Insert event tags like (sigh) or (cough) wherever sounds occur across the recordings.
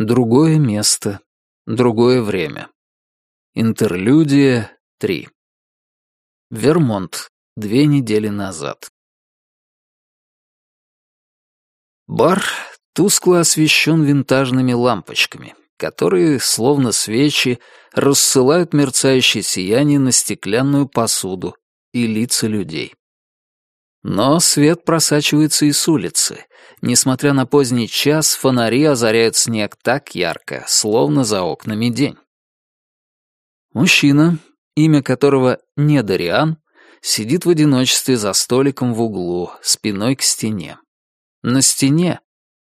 Другое место, другое время. Интерлюдия 3. Вермонт. Две недели назад. Бар тускло освещен винтажными лампочками, которые, словно свечи, рассылают мерцающее сияние на стеклянную посуду и лица людей. Но свет просачивается и с улицы. Несмотря на поздний час, фонари озаряют снег так ярко, словно за окнами день. Мужчина, имя которого не Дариан, сидит в одиночестве за столиком в углу, спиной к стене. На стене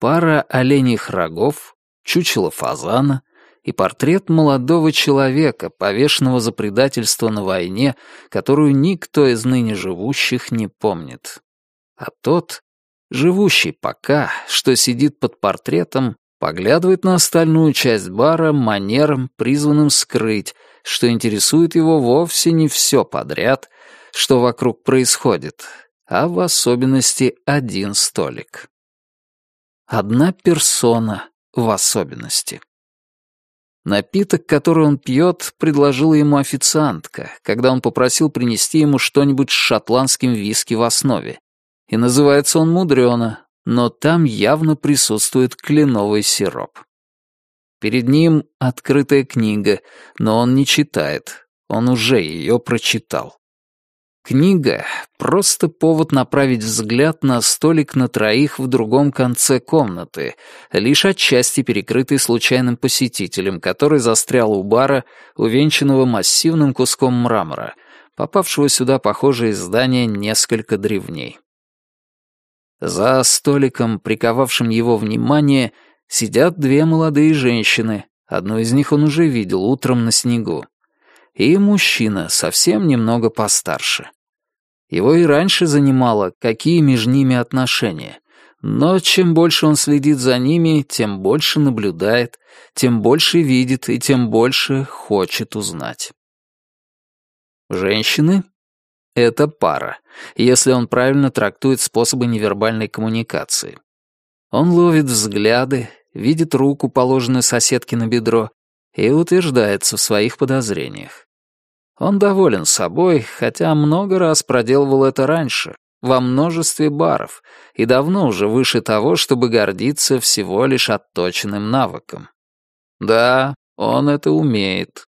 пара оленьих рогов, чучело фазана и портрет молодого человека, повешенного за предательство на войне, которую никто из ныне живущих не помнит. А тот, живущий пока, что сидит под портретом, поглядывает на остальную часть бара манером, призванным скрыть, что интересует его вовсе не все подряд, что вокруг происходит, а в особенности один столик. Одна персона в особенности. Напиток, который он пьет, предложила ему официантка, когда он попросил принести ему что-нибудь с шотландским виски в основе. И называется он мудрено, но там явно присутствует кленовый сироп. Перед ним открытая книга, но он не читает, он уже ее прочитал. Книга — просто повод направить взгляд на столик на троих в другом конце комнаты, лишь отчасти перекрытый случайным посетителем, который застрял у бара, увенчанного массивным куском мрамора, попавшего сюда, похоже, из здания несколько древней. За столиком, приковавшим его внимание, сидят две молодые женщины, одну из них он уже видел утром на снегу, и мужчина, совсем немного постарше. Его и раньше занимало, какие между ними отношения. Но чем больше он следит за ними, тем больше наблюдает, тем больше видит и тем больше хочет узнать. Женщины — это пара, если он правильно трактует способы невербальной коммуникации. Он ловит взгляды, видит руку, положенную соседке на бедро, и утверждается в своих подозрениях. Он доволен собой, хотя много раз проделывал это раньше, во множестве баров, и давно уже выше того, чтобы гордиться всего лишь отточенным навыком. Да, он это умеет.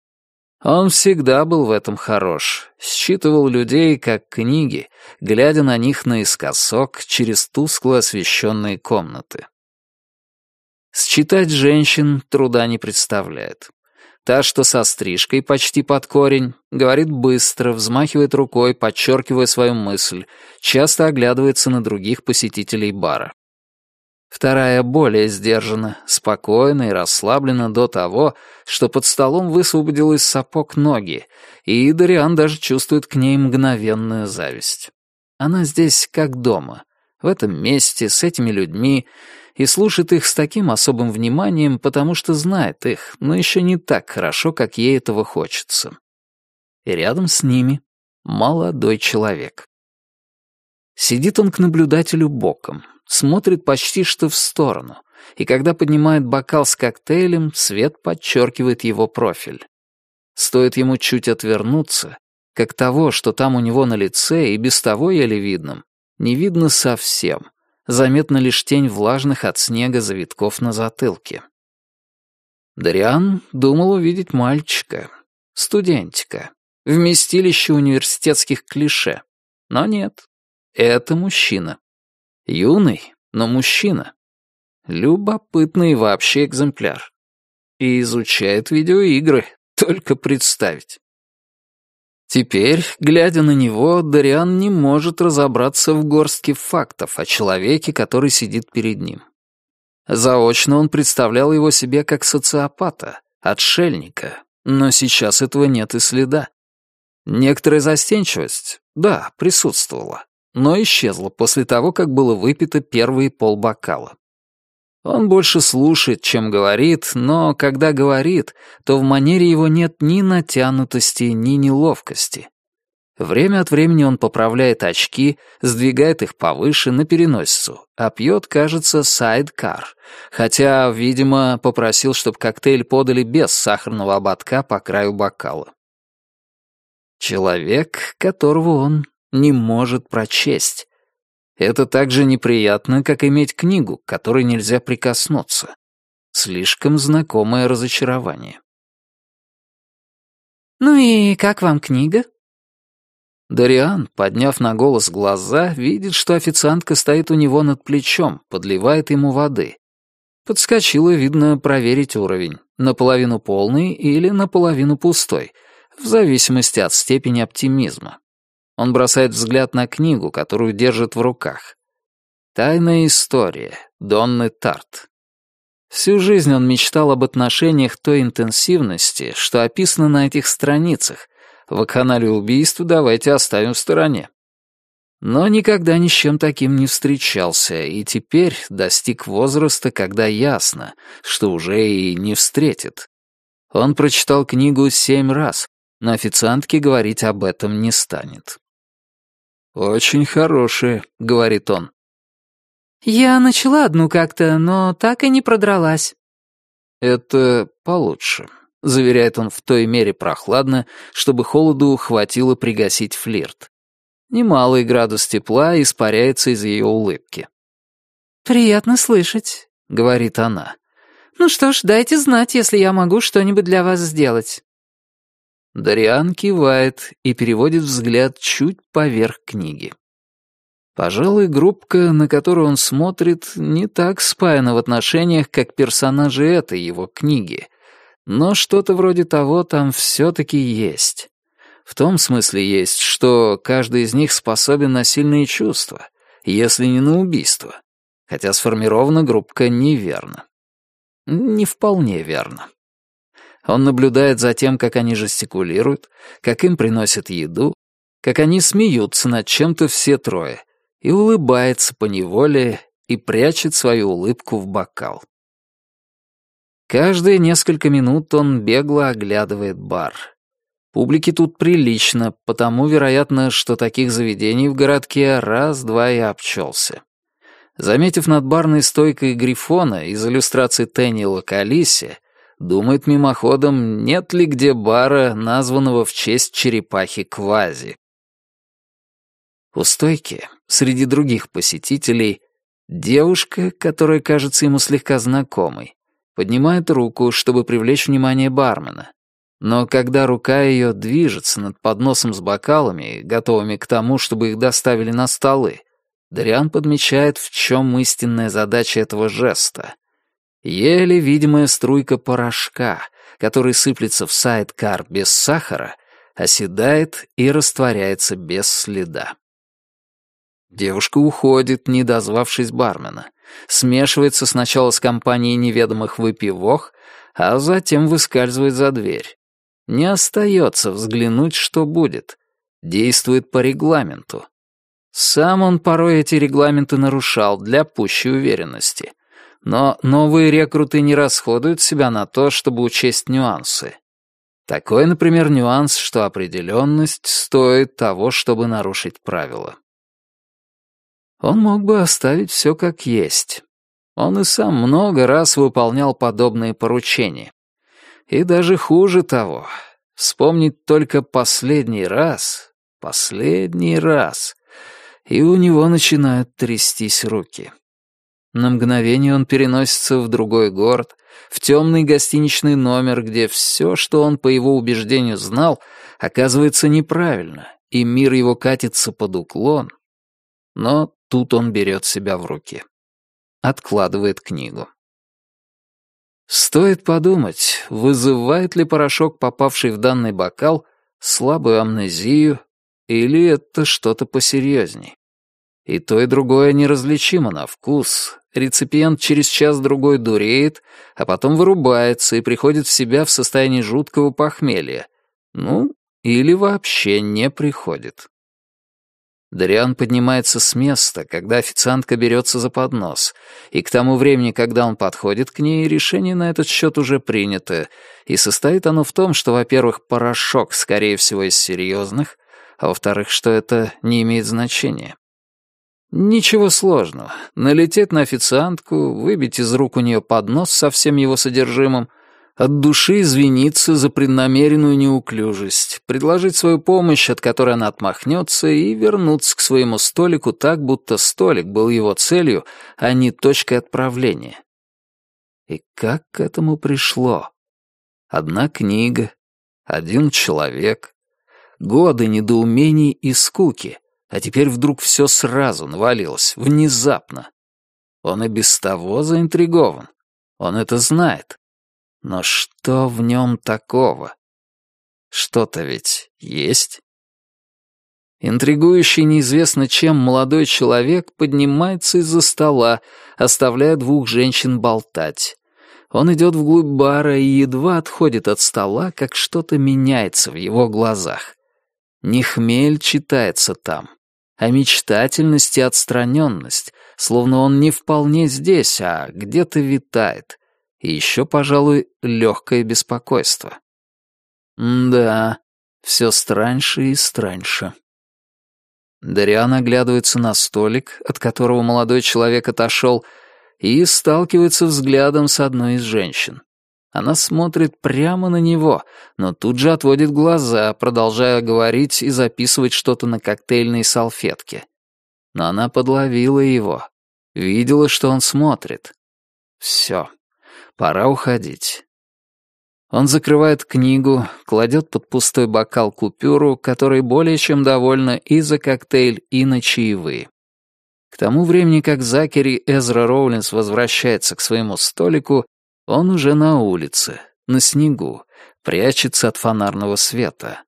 Он всегда был в этом хорош, считывал людей как книги, глядя на них наискосок через тускло освещенные комнаты. Считать женщин труда не представляет. Та, что со стрижкой почти под корень, говорит быстро, взмахивает рукой, подчеркивая свою мысль, часто оглядывается на других посетителей бара. Вторая более сдержана, спокойна и расслаблена до того, что под столом высвободил из сапог ноги, и Дариан даже чувствует к ней мгновенную зависть. Она здесь как дома, в этом месте, с этими людьми, и слушает их с таким особым вниманием, потому что знает их, но еще не так хорошо, как ей этого хочется. И рядом с ними молодой человек. Сидит он к наблюдателю боком, смотрит почти что в сторону, и когда поднимает бокал с коктейлем, свет подчеркивает его профиль. Стоит ему чуть отвернуться, как того, что там у него на лице и без того еле видным, не видно совсем, заметна лишь тень влажных от снега завитков на затылке. Дариан думал увидеть мальчика, студентика, вместилище университетских клише. Но нет, это мужчина. Юный, но мужчина. Любопытный вообще экземпляр. И изучает видеоигры, (laughs) только представить. Теперь, глядя на него, Дариан не может разобраться в горстке фактов о человеке, который сидит перед ним. Заочно он представлял его себе как социопата, отшельника, но сейчас этого нет и следа. Некоторая застенчивость, да, присутствовала, но исчезла после того, как было выпито первые полбокала. Он больше слушает, чем говорит, но когда говорит, то в манере его нет ни натянутости, ни неловкости. Время от времени он поправляет очки, сдвигает их повыше на переносицу, а пьет, кажется, сайдкар, хотя, видимо, попросил, чтобы коктейль подали без сахарного ободка по краю бокала. Человек, которого он не может прочесть. Это так же неприятно, как иметь книгу, к которой нельзя прикоснуться. Слишком знакомое разочарование. «Ну и как вам книга?» Дариан, подняв на голос глаза, видит, что официантка стоит у него над плечом, подливает ему воды. Подскочила, видно, проверить уровень. Наполовину полный или наполовину пустой, в зависимости от степени оптимизма. Он бросает взгляд на книгу, которую держит в руках. «Тайная история» Донны Тарт. Всю жизнь он мечтал об отношениях той интенсивности, что описано на этих страницах. Вакханалию убийств давайте оставим в стороне. Но никогда ни с чем таким не встречался, и теперь достиг возраста, когда ясно, что уже и не встретит. Он прочитал книгу семь раз, но официантке говорить об этом не станет. «Очень хорошие», — говорит он. «Я начала одну как-то, но так и не продралась». «Это получше», — заверяет он в той мере прохладно, чтобы холоду хватило пригасить флирт. Немалый градус тепла испаряется из ее улыбки. «Приятно слышать», — говорит она. «Ну что ж, дайте знать, если я могу что-нибудь для вас сделать». Дариан кивает и переводит взгляд чуть поверх книги. Пожалуй, группка, на которую он смотрит, не так спаяна в отношениях, как персонажи этой его книги. Но что-то вроде того там все-таки есть. В том смысле есть, что каждый из них способен на сильные чувства, если не на убийство. Хотя сформирована группка неверно. Не вполне верно. Он наблюдает за тем, как они жестикулируют, как им приносят еду, как они смеются над чем-то все трое, и улыбается поневоле и прячет свою улыбку в бокал. Каждые несколько минут он бегло оглядывает бар. Публики тут прилично, потому, вероятно, что таких заведений в городке раз-два и обчелся. Заметив над барной стойкой Грифона из иллюстрации Тенниела Калиси, Думает мимоходом, нет ли где бара, названного в честь черепахи Квази. У стойки, среди других посетителей, девушка, которая кажется ему слегка знакомой, поднимает руку, чтобы привлечь внимание бармена. Но когда рука ее движется над подносом с бокалами, готовыми к тому, чтобы их доставили на столы, Дариан подмечает, в чем истинная задача этого жеста — Еле видимая струйка порошка, который сыплется в сайдкар без сахара, оседает и растворяется без следа. Девушка уходит, не дозвавшись бармена. Смешивается сначала с компанией неведомых выпивох, а затем выскальзывает за дверь. Не остается взглянуть, что будет. Действует по регламенту. Сам он порой эти регламенты нарушал для пущей уверенности. Но новые рекруты не расходуют себя на то, чтобы учесть нюансы. Такой, например, нюанс, что определенность стоит того, чтобы нарушить правила. Он мог бы оставить все как есть. Он и сам много раз выполнял подобные поручения. И даже хуже того, вспомнить только последний раз, последний раз, и у него начинают трястись руки. На мгновение он переносится в другой город, в темный гостиничный номер, где все, что он по его убеждению знал, оказывается неправильно, и мир его катится под уклон. Но тут он берет себя в руки. Откладывает книгу. Стоит подумать, вызывает ли порошок, попавший в данный бокал, слабую амнезию, или это что-то посерьезней. И то, и другое неразличимо на вкус. Реципиент через час-другой дуреет, а потом вырубается и приходит в себя в состоянии жуткого похмелья. Ну, или вообще не приходит. Дариан поднимается с места, когда официантка берется за поднос, и к тому времени, когда он подходит к ней, решение на этот счет уже принято, и состоит оно в том, что, во-первых, порошок, скорее всего, из серьезных, а во-вторых, что это не имеет значения. Ничего сложного. Налететь на официантку, выбить из рук у нее поднос со всем его содержимым, от души извиниться за преднамеренную неуклюжесть, предложить свою помощь, от которой она отмахнется, и вернуться к своему столику так, будто столик был его целью, а не точкой отправления. И как к этому пришло? Одна книга, один человек, годы недоумений и скуки, а теперь вдруг все сразу навалилось, внезапно. Он и без того заинтригован. Он это знает. Но что в нем такого? Что-то ведь есть? Интригующий неизвестно чем молодой человек поднимается из-за стола, оставляя двух женщин болтать. Он идет вглубь бара и едва отходит от стола, как что-то меняется в его глазах. Не хмель читается там, а мечтательность и отстраненность, словно он не вполне здесь, а где-то витает. И еще, пожалуй, легкое беспокойство. Да, все страньше и страньше. Дариан оглядывается на столик, от которого молодой человек отошел, и сталкивается взглядом с одной из женщин. Она смотрит прямо на него, но тут же отводит глаза, продолжая говорить и записывать что-то на коктейльной салфетке. Но она подловила его, видела, что он смотрит. Все, пора уходить. Он закрывает книгу, кладет под пустой бокал купюру, которой более чем довольна и за коктейль, и на чаевые. К тому времени, как Закери Эзра Роулинс возвращается к своему столику, он уже на улице, на снегу, прячется от фонарного света.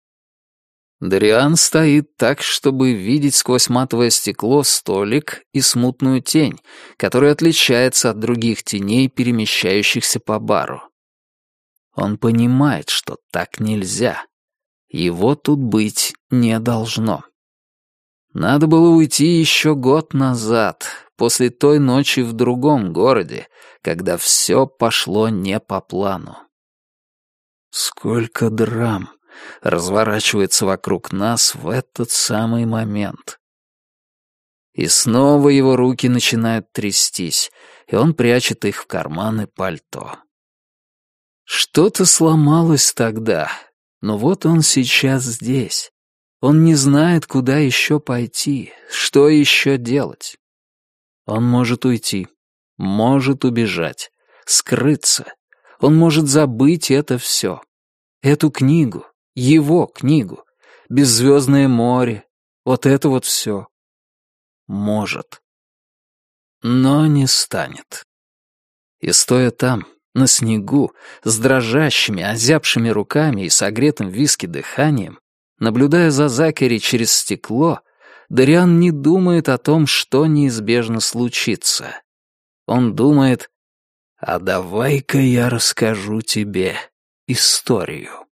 Дариан стоит так, чтобы видеть сквозь матовое стекло столик и смутную тень, которая отличается от других теней, перемещающихся по бару. Он понимает, что так нельзя. Его тут быть не должно. Надо было уйти еще год назад, после той ночи в другом городе, когда все пошло не по плану. Сколько драм разворачивается вокруг нас в этот самый момент. И снова его руки начинают трястись, и он прячет их в карманы пальто. Что-то сломалось тогда, но вот он сейчас здесь. Он не знает, куда еще пойти, что еще делать. Он может уйти, может убежать, скрыться. Он может забыть это все. Эту книгу, его книгу, беззвездное море, вот это вот все. Может. Но не станет. И стоя там, на снегу, с дрожащими, озябшими руками и согретым виски дыханием, Наблюдая за Закери через стекло, Дариан не думает о том, что неизбежно случится. Он думает, «А давай-ка я расскажу тебе историю».